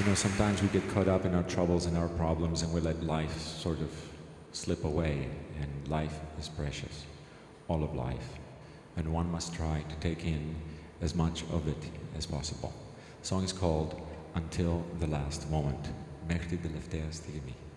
You know, sometimes we get caught up in our troubles and our problems and we let life sort of slip away. And life is precious, all of life. And one must try to take in as much of it as possible. The song is called Until the Last Moment. Μέχρι την τελευταία στιγμή.